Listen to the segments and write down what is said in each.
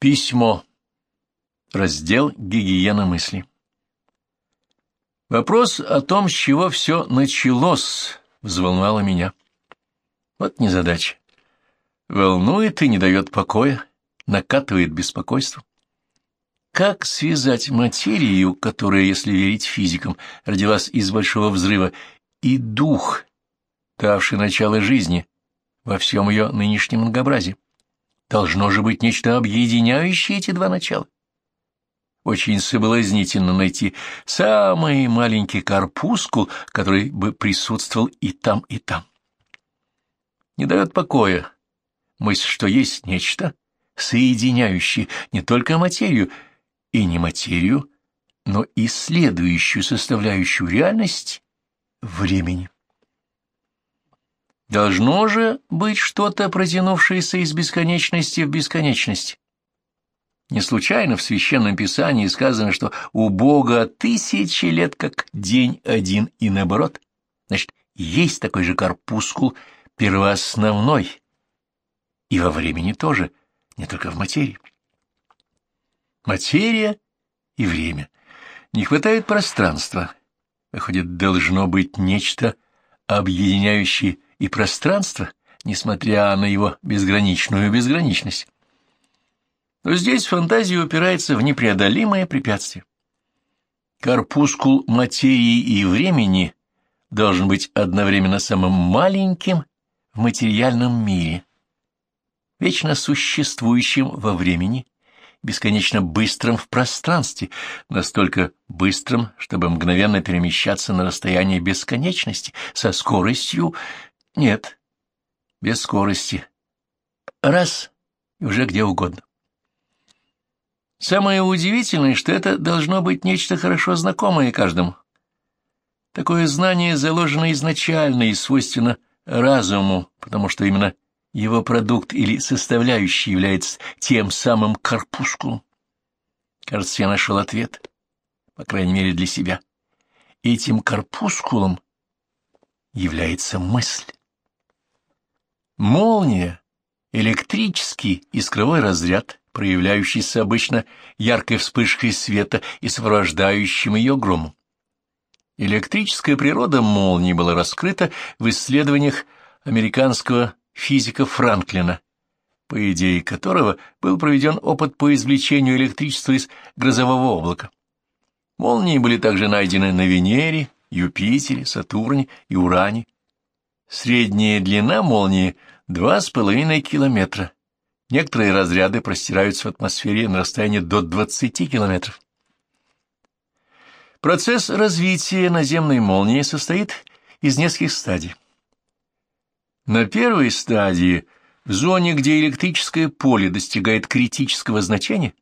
Письмо. Раздел «Гигиена мысли». Вопрос о том, с чего все началось, взволновало меня. Вот незадача. Волнует и не дает покоя, накатывает беспокойство. Как связать материю, которая, если верить физикам, родилась из большого взрыва, и дух, давший начало жизни во всем ее нынешнем многообразии? Должно же быть нечто объединяющее эти два начала. Очень соблазнительно найти самый маленький корпускул, который бы присутствовал и там, и там. Не дает покоя мысль, что есть нечто, соединяющее не только материю и не материю, но и следующую составляющую реальность времени. Должно же быть что-то, протянувшееся из бесконечности в бесконечность. Не случайно в Священном Писании сказано, что у Бога тысячи лет, как день один, и наоборот. Значит, есть такой же корпускул первоосновной, и во времени тоже, не только в материи. Материя и время. Не хватает пространства. Выходит, должно быть нечто, объединяющее и пространство, несмотря на его безграничную безграничность. Но здесь фантазия упирается в непреодолимое препятствие. Корпускул материи и времени должен быть одновременно самым маленьким в материальном мире, вечно существующим во времени, бесконечно быстрым в пространстве, настолько быстрым, чтобы мгновенно перемещаться на расстояние бесконечности, со скоростью, нет, без скорости. Раз — и уже где угодно. Самое удивительное, что это должно быть нечто хорошо знакомое каждому. Такое знание заложено изначально и свойственно разуму, потому что именно его продукт или составляющий является тем самым корпускулом. Кажется, я нашел ответ, по крайней мере для себя. Этим корпускулом является мысль. Молния, электрический искровой разряд, проявляющийся обычно яркой вспышкой света и сопровождающим ее громом. Электрическая природа молнии была раскрыта в исследованиях американского физика Франклина, по идее которого был проведен опыт по извлечению электричества из грозового облака. Молнии были также найдены на Венере, Юпитере, Сатурне и Уране. Средняя длина молнии — два с половиной километра. Некоторые разряды простираются в атмосфере на расстоянии до 20 километров. Процесс развития наземной молнии состоит из нескольких стадий. На первой стадии, в зоне, где электрическое поле достигает критического значения,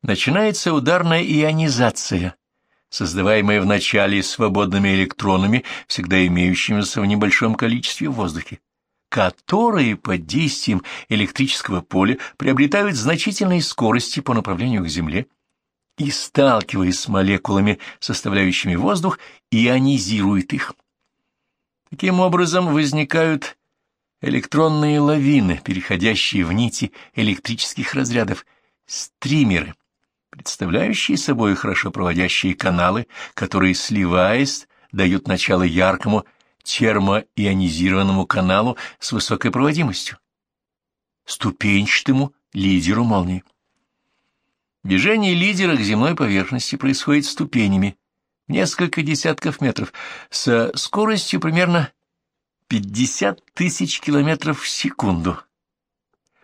начинается ударная ионизация, создаваемая вначале свободными электронами, всегда имеющимися в небольшом количестве в воздухе, которые под действием электрического поля приобретают значительные скорости по направлению к Земле и, сталкиваясь с молекулами, составляющими воздух, ионизируют их. Таким образом возникают электронные лавины, переходящие в нити электрических разрядов, стримеры, представляющие собой хорошо проводящие каналы, которые, сливаясь, дают начало яркому термоионизированному каналу с высокой проводимостью, ступенчатому лидеру молнии. Движение лидера к земной поверхности происходит ступенями, несколько десятков метров, со скоростью примерно 50 тысяч километров в секунду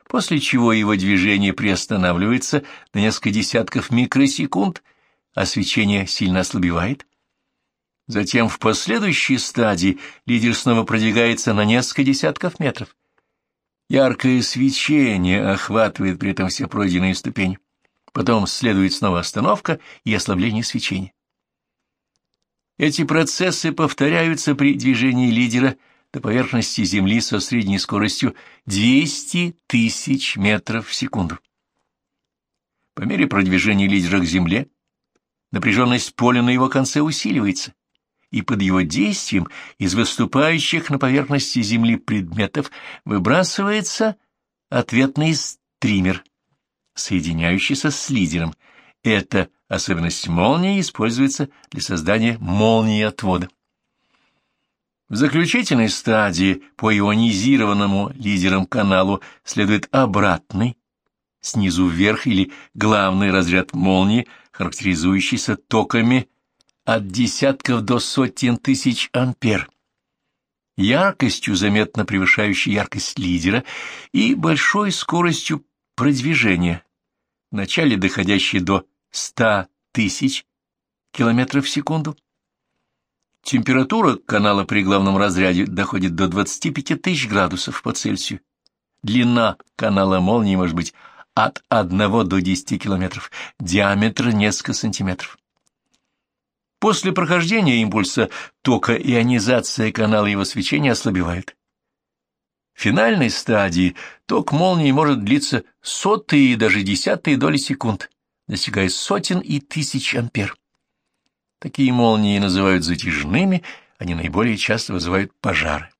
после чего его движение приостанавливается на несколько десятков микросекунд, а свечение сильно ослабевает. Затем в последующей стадии лидер снова продвигается на несколько десятков метров. Яркое свечение охватывает при этом все пройденные ступени. Потом следует снова остановка и ослабление свечения. Эти процессы повторяются при движении лидера до поверхности Земли со средней скоростью 200 тысяч метров в секунду. По мере продвижения лидера к Земле напряженность поля на его конце усиливается, и под его действием из выступающих на поверхности Земли предметов выбрасывается ответный стример, соединяющийся с лидером. Эта особенность молнии используется для создания молнии отвода. В заключительной стадии по ионизированному лидером каналу следует обратный, снизу вверх или главный разряд молнии, характеризующийся токами от десятков до сотен тысяч ампер, яркостью, заметно превышающей яркость лидера, и большой скоростью продвижения, вначале доходящей до 100 тысяч километров в секунду, Температура канала при главном разряде доходит до 25 тысяч градусов по Цельсию. Длина канала молнии может быть от 1 до 10 километров, диаметр несколько сантиметров. После прохождения импульса тока ионизация канала его свечения ослабевает. В финальной стадии ток молнии может длиться сотые и даже десятые доли секунд, достигая сотен и тысяч ампер. Такие молнии называют затяжными, они наиболее часто вызывают пожары.